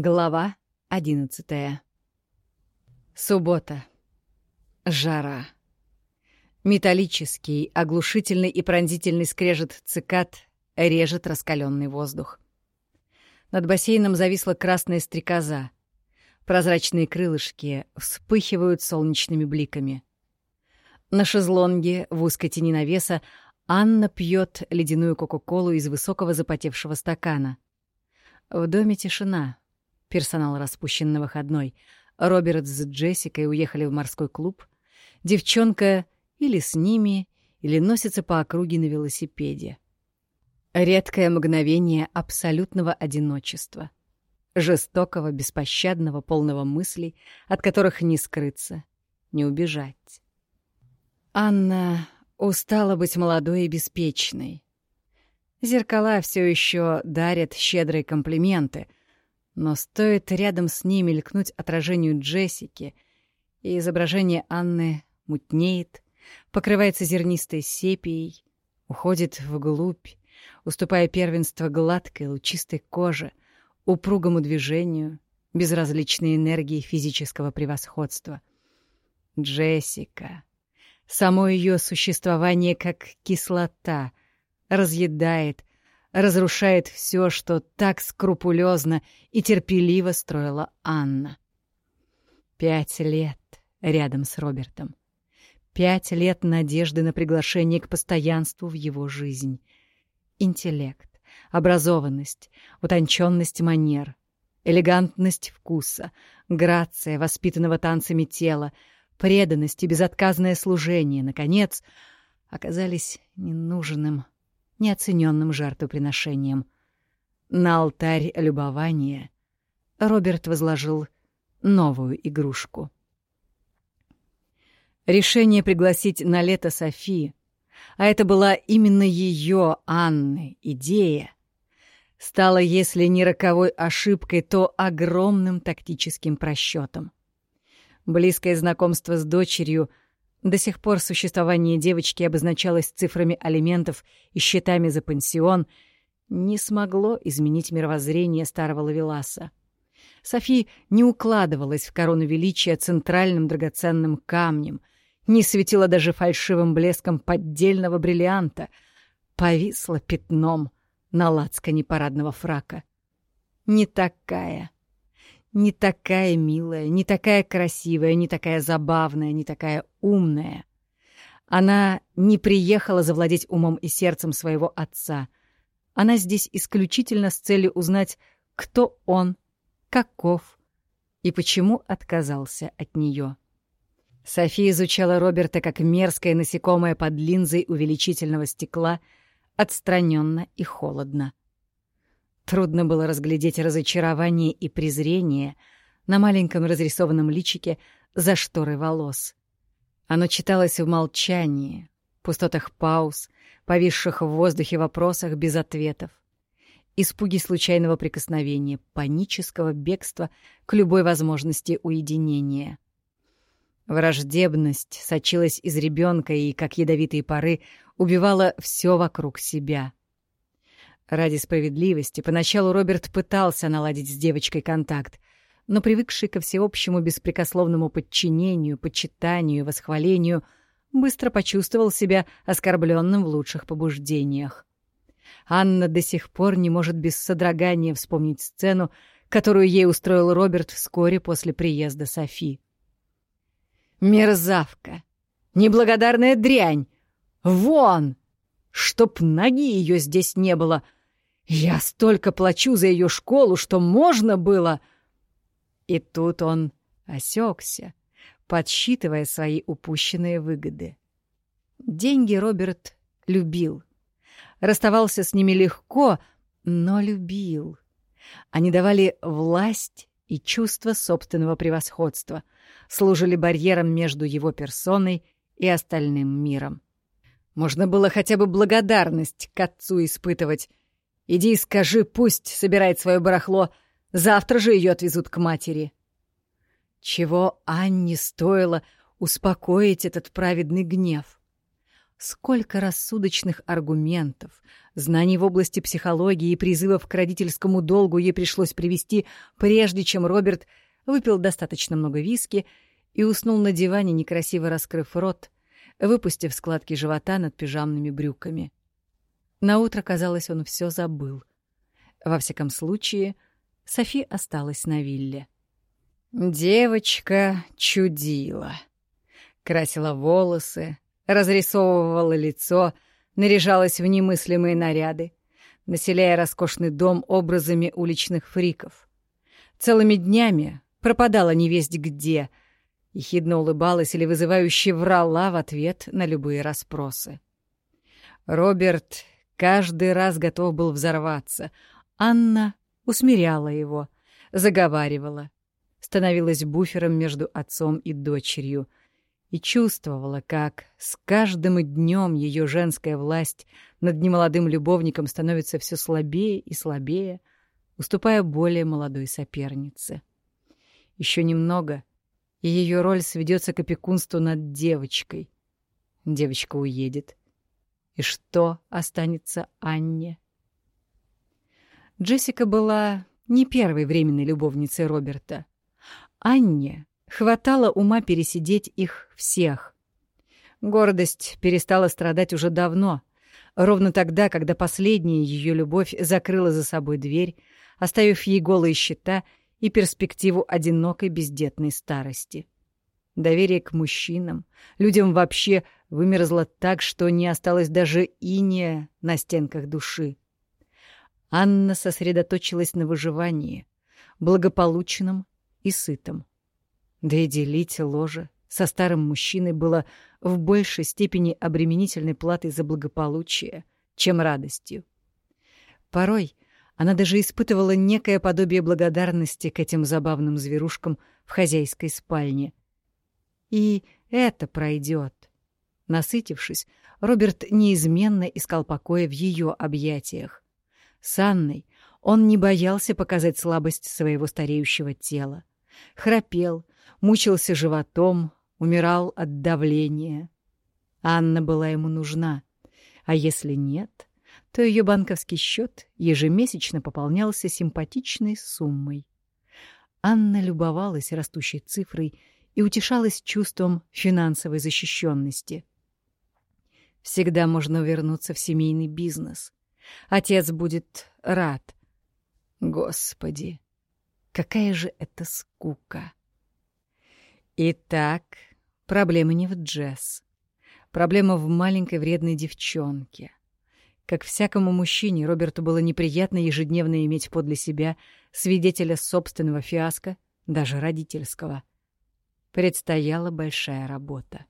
Глава одиннадцатая. Суббота. Жара. Металлический, оглушительный и пронзительный скрежет цикад режет раскаленный воздух. Над бассейном зависла красная стрекоза. Прозрачные крылышки вспыхивают солнечными бликами. На шезлонге в узкой тени навеса Анна пьет ледяную кока-колу из высокого запотевшего стакана. В доме тишина — Персонал распущен на выходной. Роберт с Джессикой уехали в морской клуб. Девчонка или с ними, или носится по округе на велосипеде. Редкое мгновение абсолютного одиночества. Жестокого, беспощадного, полного мыслей, от которых не скрыться, не убежать. Анна устала быть молодой и беспечной. Зеркала все еще дарят щедрые комплименты — но стоит рядом с ней мелькнуть отражению Джессики, и изображение Анны мутнеет, покрывается зернистой сепией, уходит вглубь, уступая первенство гладкой, лучистой коже, упругому движению, безразличной энергии физического превосходства. Джессика. Само ее существование как кислота разъедает, разрушает все, что так скрупулезно и терпеливо строила Анна. Пять лет рядом с Робертом. Пять лет надежды на приглашение к постоянству в его жизнь. Интеллект, образованность, утонченность манер, элегантность вкуса, грация воспитанного танцами тела, преданность и безотказное служение, наконец, оказались ненужным неоцененным жертвоприношением. На алтарь любования Роберт возложил новую игрушку. Решение пригласить на лето Софи, а это была именно ее, Анны, идея, стало, если не роковой ошибкой, то огромным тактическим просчетом. Близкое знакомство с дочерью — до сих пор существование девочки обозначалось цифрами алиментов и счетами за пансион, не смогло изменить мировоззрение старого Лавеласа. Софи не укладывалась в корону величия центральным драгоценным камнем, не светила даже фальшивым блеском поддельного бриллианта, повисла пятном на лацкане парадного фрака. Не такая — не такая милая, не такая красивая, не такая забавная, не такая умная. Она не приехала завладеть умом и сердцем своего отца. Она здесь исключительно с целью узнать, кто он, каков и почему отказался от нее. София изучала Роберта как мерзкое насекомое под линзой увеличительного стекла, отстраненно и холодно. Трудно было разглядеть разочарование и презрение на маленьком разрисованном личике за шторой волос. Оно читалось в молчании, пустотах пауз, повисших в воздухе вопросах без ответов, испуге случайного прикосновения, панического бегства к любой возможности уединения. Враждебность сочилась из ребенка и, как ядовитые пары, убивала все вокруг себя — Ради справедливости поначалу Роберт пытался наладить с девочкой контакт, но привыкший ко всеобщему беспрекословному подчинению, почитанию, восхвалению, быстро почувствовал себя оскорбленным в лучших побуждениях. Анна до сих пор не может без содрогания вспомнить сцену, которую ей устроил Роберт вскоре после приезда Софи. «Мерзавка! Неблагодарная дрянь! Вон! Чтоб ноги ее здесь не было!» Я столько плачу за ее школу, что можно было... И тут он осекся, подсчитывая свои упущенные выгоды. Деньги Роберт любил. Расставался с ними легко, но любил. Они давали власть и чувство собственного превосходства, служили барьером между его персоной и остальным миром. Можно было хотя бы благодарность к отцу испытывать, Иди и скажи, пусть собирает свое барахло. Завтра же ее отвезут к матери. Чего Анне стоило успокоить этот праведный гнев? Сколько рассудочных аргументов, знаний в области психологии и призывов к родительскому долгу ей пришлось привести, прежде чем Роберт выпил достаточно много виски и уснул на диване, некрасиво раскрыв рот, выпустив складки живота над пижамными брюками. Наутро, казалось, он все забыл. Во всяком случае, Софи осталась на вилле. Девочка чудила. Красила волосы, разрисовывала лицо, наряжалась в немыслимые наряды, населяя роскошный дом образами уличных фриков. Целыми днями пропадала невесть где, ехидно улыбалась или вызывающе врала в ответ на любые расспросы. Роберт каждый раз готов был взорваться. Анна усмиряла его, заговаривала, становилась буфером между отцом и дочерью — и чувствовала, как с каждым днем ее женская власть над немолодым любовником становится все слабее и слабее, уступая более молодой сопернице. Еще немного, и ее роль сведется к опекунству над девочкой. Девочка уедет. И что останется Анне? Джессика была не первой временной любовницей Роберта. Анне Хватало ума пересидеть их всех. Гордость перестала страдать уже давно, ровно тогда, когда последняя ее любовь закрыла за собой дверь, оставив ей голые счета и перспективу одинокой бездетной старости. Доверие к мужчинам, людям вообще вымерзло так, что не осталось даже иния на стенках души. Анна сосредоточилась на выживании, благополучном и сытом. Да и делить ложе со старым мужчиной было в большей степени обременительной платой за благополучие, чем радостью. Порой она даже испытывала некое подобие благодарности к этим забавным зверушкам в хозяйской спальне. И это пройдет. Насытившись, Роберт неизменно искал покоя в ее объятиях. С Анной он не боялся показать слабость своего стареющего тела. Храпел, мучился животом, умирал от давления. Анна была ему нужна, а если нет, то ее банковский счет ежемесячно пополнялся симпатичной суммой. Анна любовалась растущей цифрой и утешалась чувством финансовой защищенности. Всегда можно вернуться в семейный бизнес. Отец будет рад. Господи, какая же это скука! Итак, проблема не в Джесс. Проблема в маленькой вредной девчонке. Как всякому мужчине, Роберту было неприятно ежедневно иметь подле себя свидетеля собственного фиаско, даже родительского. Предстояла большая работа.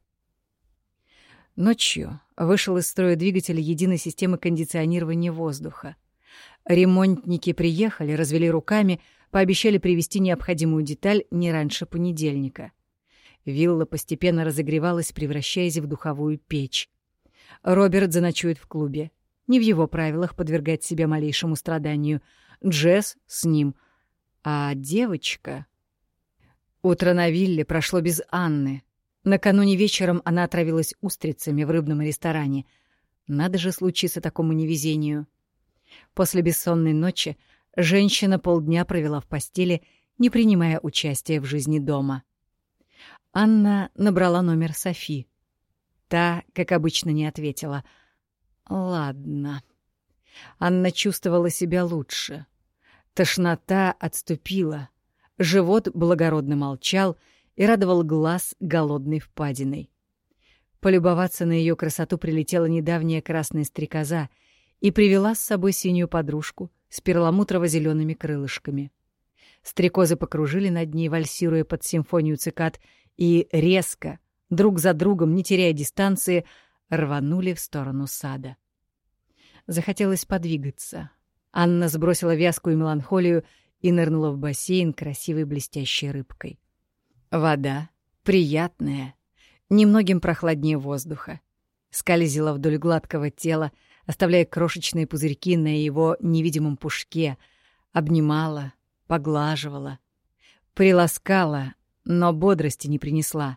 Ночью вышел из строя двигатель единой системы кондиционирования воздуха. Ремонтники приехали, развели руками, пообещали привезти необходимую деталь не раньше понедельника — Вилла постепенно разогревалась, превращаясь в духовую печь. Роберт заночует в клубе. Не в его правилах подвергать себя малейшему страданию. Джесс с ним. А девочка... Утро на вилле прошло без Анны. Накануне вечером она отравилась устрицами в рыбном ресторане. Надо же случиться такому невезению. После бессонной ночи женщина полдня провела в постели, не принимая участия в жизни дома. Анна набрала номер Софи. Та, как обычно, не ответила. «Ладно». Анна чувствовала себя лучше. Тошнота отступила. Живот благородно молчал и радовал глаз голодной впадиной. Полюбоваться на ее красоту прилетела недавняя красная стрекоза и привела с собой синюю подружку с перламутрово-зелеными крылышками. Стрекозы покружили над ней, вальсируя под симфонию цикад, и резко, друг за другом, не теряя дистанции, рванули в сторону сада. Захотелось подвигаться. Анна сбросила вязкую меланхолию и нырнула в бассейн красивой блестящей рыбкой. Вода приятная, немногим прохладнее воздуха. Скользила вдоль гладкого тела, оставляя крошечные пузырьки на его невидимом пушке, обнимала, поглаживала, приласкала, но бодрости не принесла.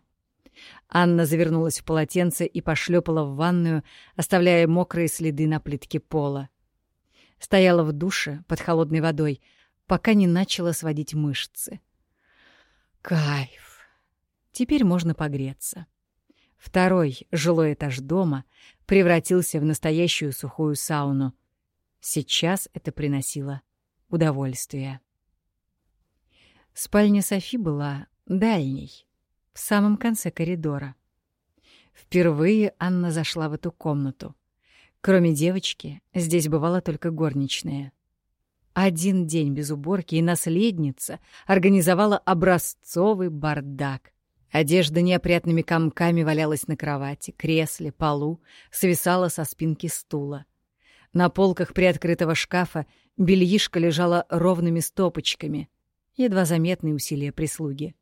Анна завернулась в полотенце и пошлепала в ванную, оставляя мокрые следы на плитке пола. Стояла в душе под холодной водой, пока не начала сводить мышцы. Кайф! Теперь можно погреться. Второй жилой этаж дома превратился в настоящую сухую сауну. Сейчас это приносило удовольствие. Спальня Софи была дальней, в самом конце коридора. Впервые Анна зашла в эту комнату. Кроме девочки, здесь бывала только горничная. Один день без уборки, и наследница организовала образцовый бардак. Одежда неопрятными комками валялась на кровати, кресле, полу, свисала со спинки стула. На полках приоткрытого шкафа бельишко лежало ровными стопочками, едва заметные усилия прислуги.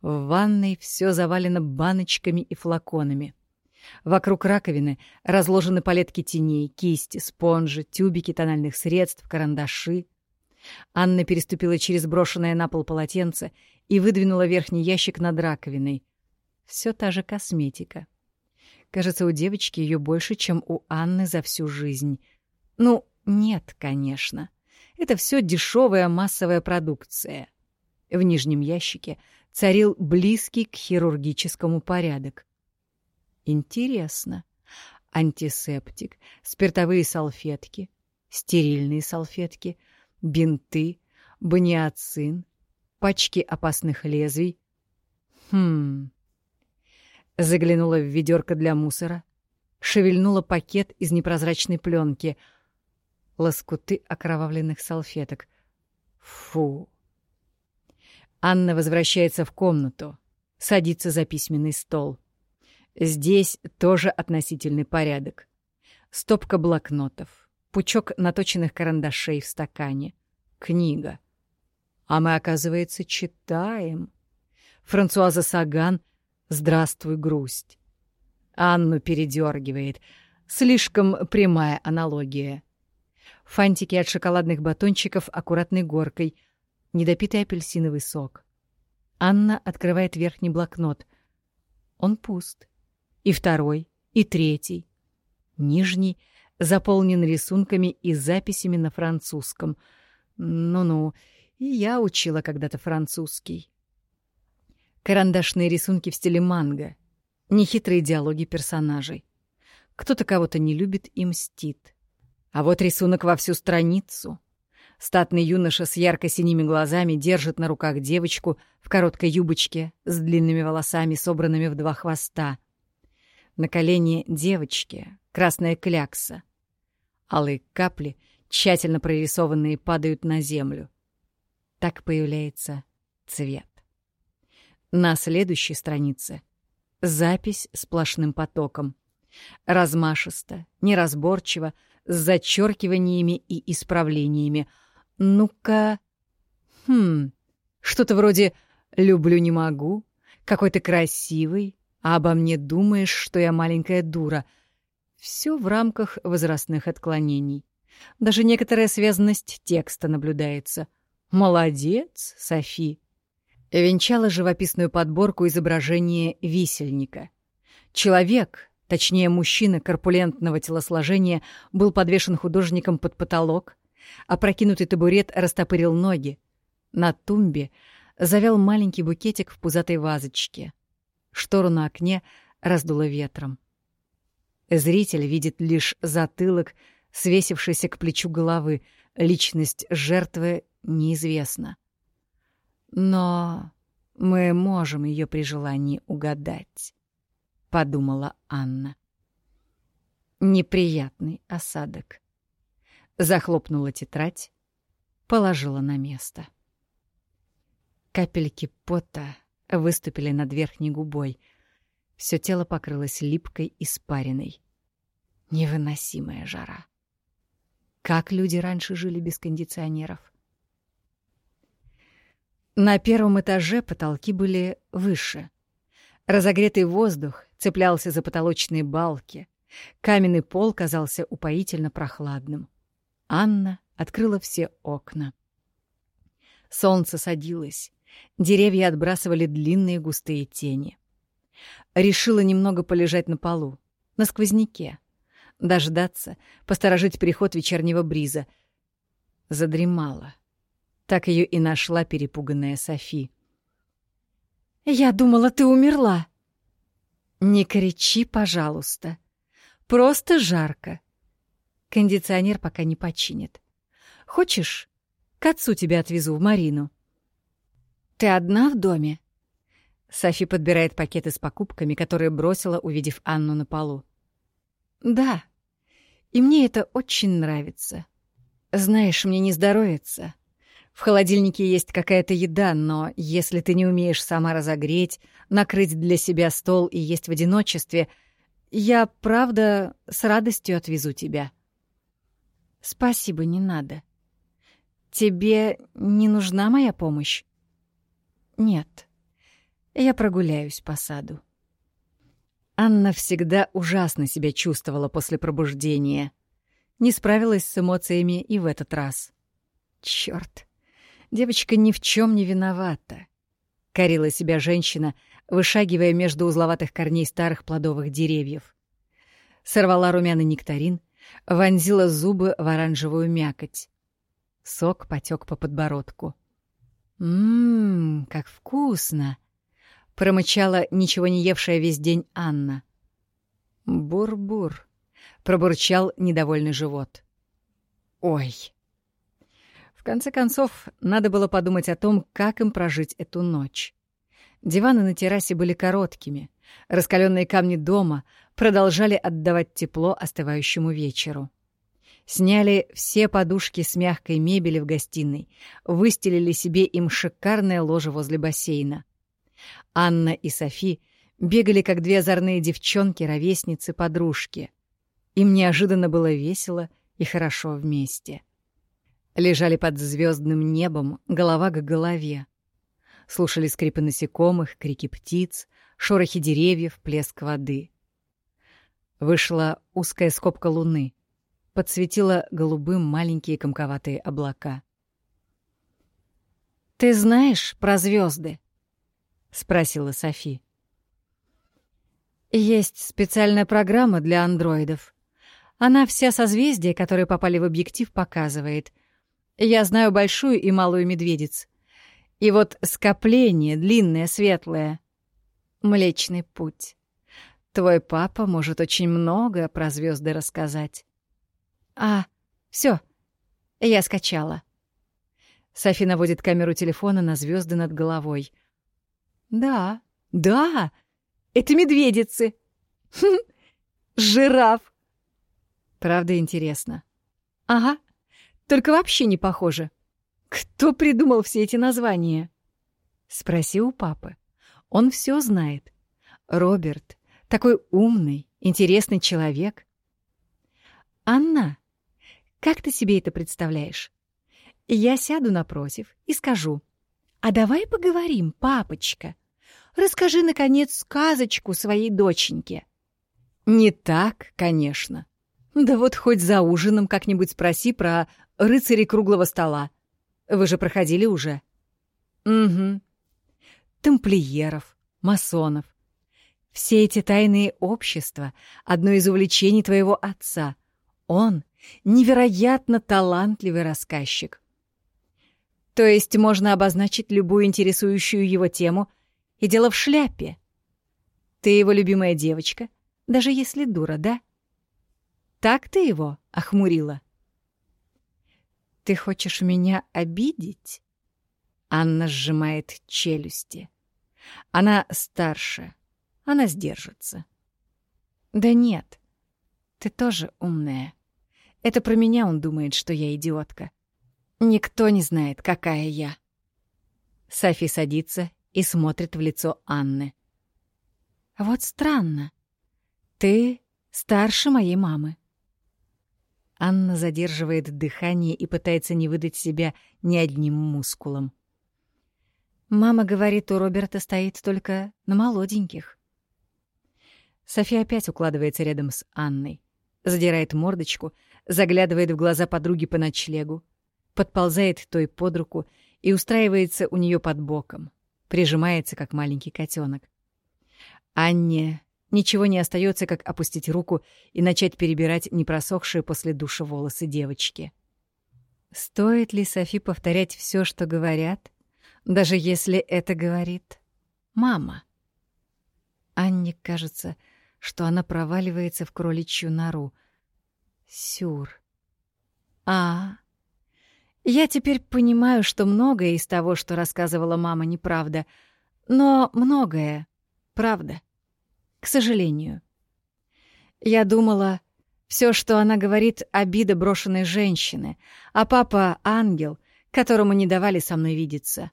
В ванной все завалено баночками и флаконами. Вокруг раковины разложены палетки теней, кисти, спонжи, тюбики тональных средств, карандаши. Анна переступила через брошенное на пол полотенце и выдвинула верхний ящик над раковиной. Все та же косметика. Кажется, у девочки ее больше, чем у Анны за всю жизнь. Ну, нет, конечно. Это все дешевая массовая продукция. В нижнем ящике царил близкий к хирургическому порядок. Интересно. Антисептик, спиртовые салфетки, стерильные салфетки, бинты, баниацин, пачки опасных лезвий. Хм. Заглянула в ведерко для мусора, шевельнула пакет из непрозрачной пленки. Лоскуты окровавленных салфеток. Фу. Анна возвращается в комнату, садится за письменный стол. Здесь тоже относительный порядок. Стопка блокнотов, пучок наточенных карандашей в стакане, книга — а мы, оказывается, читаем. Франсуаза Саган «Здравствуй, грусть». Анну передергивает. Слишком прямая аналогия. Фантики от шоколадных батончиков аккуратной горкой. Недопитый апельсиновый сок. Анна открывает верхний блокнот. Он пуст. И второй, и третий. Нижний заполнен рисунками и записями на французском. Ну-ну, я учила когда-то французский. Карандашные рисунки в стиле манго. Нехитрые диалоги персонажей. Кто-то кого-то не любит и мстит. А вот рисунок во всю страницу. Статный юноша с ярко-синими глазами держит на руках девочку в короткой юбочке с длинными волосами, собранными в два хвоста. На колени девочки красная клякса. Алые капли, тщательно прорисованные, падают на землю. Так появляется цвет. На следующей странице запись сплошным потоком. Размашисто, неразборчиво, с зачеркиваниями и исправлениями. Ну-ка... Хм... Что-то вроде «люблю не могу», «какой ты красивый», а обо мне думаешь, что я маленькая дура. Все в рамках возрастных отклонений. Даже некоторая связанность текста наблюдается — Молодец, Софи. Венчала живописную подборку изображение висельника. Человек, точнее мужчина корпулентного телосложения, был подвешен художником под потолок, а прокинутый табурет растопырил ноги. На тумбе завял маленький букетик в пузатой вазочке. Штору на окне раздуло ветром. Зритель видит лишь затылок, свесившийся к плечу головы, личность жертвы неизвестно. Но мы можем ее при желании угадать, — подумала Анна. Неприятный осадок. Захлопнула тетрадь, положила на место. Капельки пота выступили над верхней губой. Все тело покрылось липкой испариной. Невыносимая жара. Как люди раньше жили без кондиционеров? На первом этаже потолки были выше. Разогретый воздух цеплялся за потолочные балки. Каменный пол казался упоительно прохладным. Анна открыла все окна. Солнце садилось. Деревья отбрасывали длинные густые тени. решила немного полежать на полу, на сквозняке, дождаться, посторожить приход вечернего бриза. Задремала. Так ее и нашла перепуганная Софи. «Я думала, ты умерла!» «Не кричи, пожалуйста. Просто жарко. Кондиционер пока не починит. Хочешь, к отцу тебя отвезу в Марину?» «Ты одна в доме?» Софи подбирает пакеты с покупками, которые бросила, увидев Анну на полу. «Да, и мне это очень нравится. Знаешь, мне не здоровится. В холодильнике есть какая-то еда, но если ты не умеешь сама разогреть, накрыть для себя стол и есть в одиночестве, я, правда, с радостью отвезу тебя». «Спасибо, не надо. Тебе не нужна моя помощь?» «Нет». Я прогуляюсь по саду. Анна всегда ужасно себя чувствовала после пробуждения. Не справилась с эмоциями и в этот раз. Чёрт, девочка ни в чем не виновата. Корила себя женщина, вышагивая между узловатых корней старых плодовых деревьев. Сорвала румяный нектарин, вонзила зубы в оранжевую мякоть. Сок потек по подбородку. «Ммм, как вкусно!» промычала ничего не евшая весь день Анна. Бур-бур, пробурчал недовольный живот. Ой. В конце концов, надо было подумать о том, как им прожить эту ночь. Диваны на террасе были короткими, раскаленные камни дома продолжали отдавать тепло остывающему вечеру. Сняли все подушки с мягкой мебели в гостиной, выстелили себе им шикарное ложе возле бассейна. Анна и Софи бегали, как две озорные девчонки, ровесницы, подружки. Им неожиданно было весело и хорошо вместе. Лежали под звездным небом, голова к голове. Слушали скрипы насекомых, крики птиц, шорохи деревьев, плеск воды. Вышла узкая скобка луны, подсветила голубым маленькие комковатые облака. «Ты знаешь про звезды? — спросила Софи. «Есть специальная программа для андроидов. Она вся созвездия, которые попали в объектив, показывает. Я знаю большую и малую медведиц. И вот скопление длинное, светлое. Млечный путь. Твой папа может очень много про звезды рассказать. А, все, я скачала. Софи наводит камеру телефона на звезды над головой — да, да, это медведицы. Жираф. Правда интересно. Ага, только вообще не похоже. Кто придумал все эти названия? Спроси у папы. Он все знает. Роберт такой умный, интересный человек. Анна, как ты себе это представляешь? Я сяду напротив и скажу. А давай поговорим, папочка. Расскажи, наконец, сказочку своей доченьке. Не так, конечно. Да вот хоть за ужином как-нибудь спроси про рыцарей круглого стола. Вы же проходили уже. Угу. Тамплиеров, масонов. Все эти тайные общества — одно из увлечений твоего отца. Он — невероятно талантливый рассказчик. То есть можно обозначить любую интересующую его тему, и дело в шляпе. Ты его любимая девочка, даже если дура, да? Так ты его охмурила? Ты хочешь меня обидеть? Анна сжимает челюсти. Она старше, она сдержится. Да нет, ты тоже умная. Это про меня он думает, что я идиотка. Никто не знает, какая я. Софи садится и смотрит в лицо Анны. Вот странно. Ты старше моей мамы. Анна задерживает дыхание и пытается не выдать себя ни одним мускулом. Мама говорит, у Роберта стоит только на молоденьких. София опять укладывается рядом с Анной, задирает мордочку, заглядывает в глаза подруги по ночлегу, подползает той под руку и устраивается у нее под боком, прижимается, как маленький котенок. Анне ничего не остается, как опустить руку и начать перебирать непросохшие после душа волосы девочки. Стоит ли Софи повторять все, что говорят, даже если это говорит мама? Анне кажется, что она проваливается в кроличью нору. Сюр. А, я теперь понимаю, что многое из того, что рассказывала мама, неправда. Но многое — правда. К сожалению. Я думала, все, что она говорит, — обида брошенной женщины, а папа — ангел, которому не давали со мной видеться.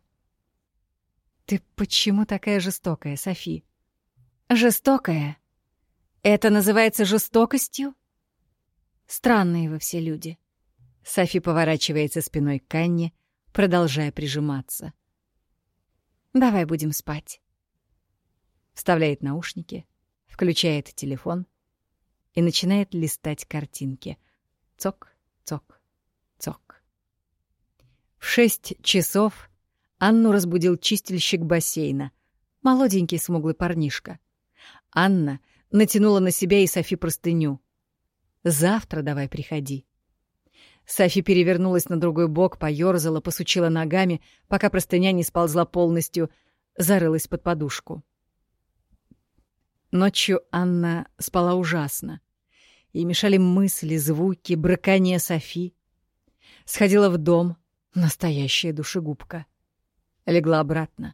Ты почему такая жестокая, Софи? Жестокая? Это называется жестокостью? Странные вы все люди. Софи поворачивается спиной к Канне, продолжая прижиматься. «Давай будем спать». Вставляет наушники, включает телефон и начинает листать картинки. Цок, цок, цок. В шесть часов Анну разбудил чистильщик бассейна, молоденький смуглый парнишка. Анна натянула на себя и Софи простыню. «Завтра давай приходи». Софи перевернулась на другой бок, поёрзала, посучила ногами, пока простыня не сползла полностью, зарылась под подушку. Ночью Анна спала ужасно. и мешали мысли, звуки, брыкания Софи. Сходила в дом, настоящая душегубка. Легла обратно.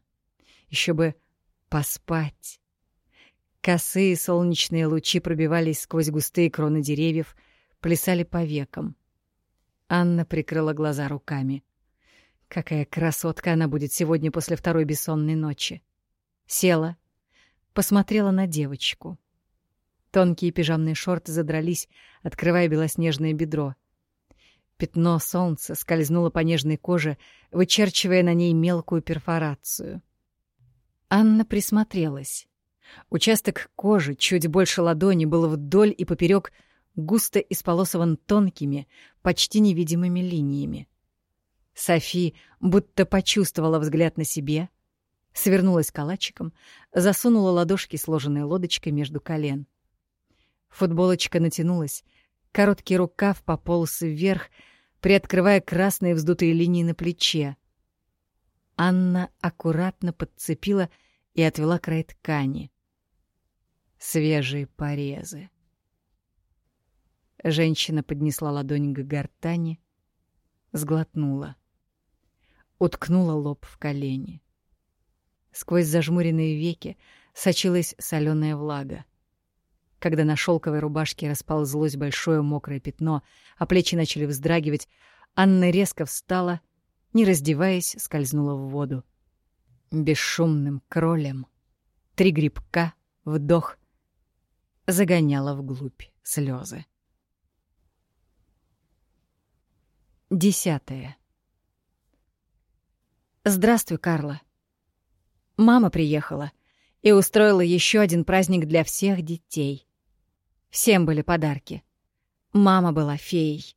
Еще бы поспать. Косые солнечные лучи пробивались сквозь густые кроны деревьев, плясали по векам. Анна прикрыла глаза руками. Какая красотка она будет сегодня после второй бессонной ночи. Села, посмотрела на девочку. Тонкие пижамные шорты задрались, открывая белоснежное бедро. Пятно солнца скользнуло по нежной коже, вычерчивая на ней мелкую перфорацию. Анна присмотрелась. Участок кожи, чуть больше ладони, был вдоль и поперек густо исполосован тонкими, почти невидимыми линиями. Софи будто почувствовала взгляд на себе, свернулась калачиком, засунула ладошки, сложенной лодочкой, между колен. Футболочка натянулась, короткий рукав пополз вверх, приоткрывая красные вздутые линии на плече. Анна аккуратно подцепила и отвела край ткани. Свежие порезы. Женщина поднесла ладонь к гортани, сглотнула. Уткнула лоб в колени. Сквозь зажмуренные веки сочилась соленая влага. Когда на шелковой рубашке расползлось большое мокрое пятно, а плечи начали вздрагивать, Анна резко встала, не раздеваясь, скользнула в воду. Бесшумным кролем, три грибка, вдох, загоняла вглубь слезы. Десятое. Здравствуй, Карла. Мама приехала и устроила еще один праздник для всех детей. Всем были подарки. Мама была феей.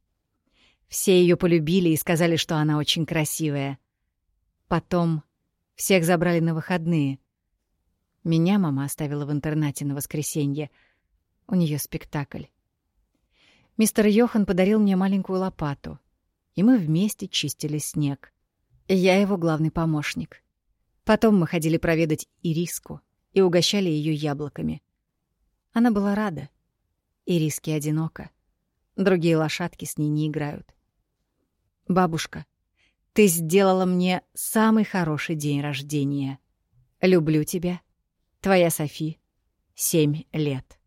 Все ее полюбили и сказали, что она очень красивая. Потом всех забрали на выходные. Меня мама оставила в интернате на воскресенье. У нее спектакль. Мистер Йохан подарил мне маленькую лопату и мы вместе чистили снег. Я его главный помощник. Потом мы ходили проведать Ириску и угощали ее яблоками. Она была рада. Ириске одиноко. Другие лошадки с ней не играют. «Бабушка, ты сделала мне самый хороший день рождения. Люблю тебя. Твоя Софи. Семь лет».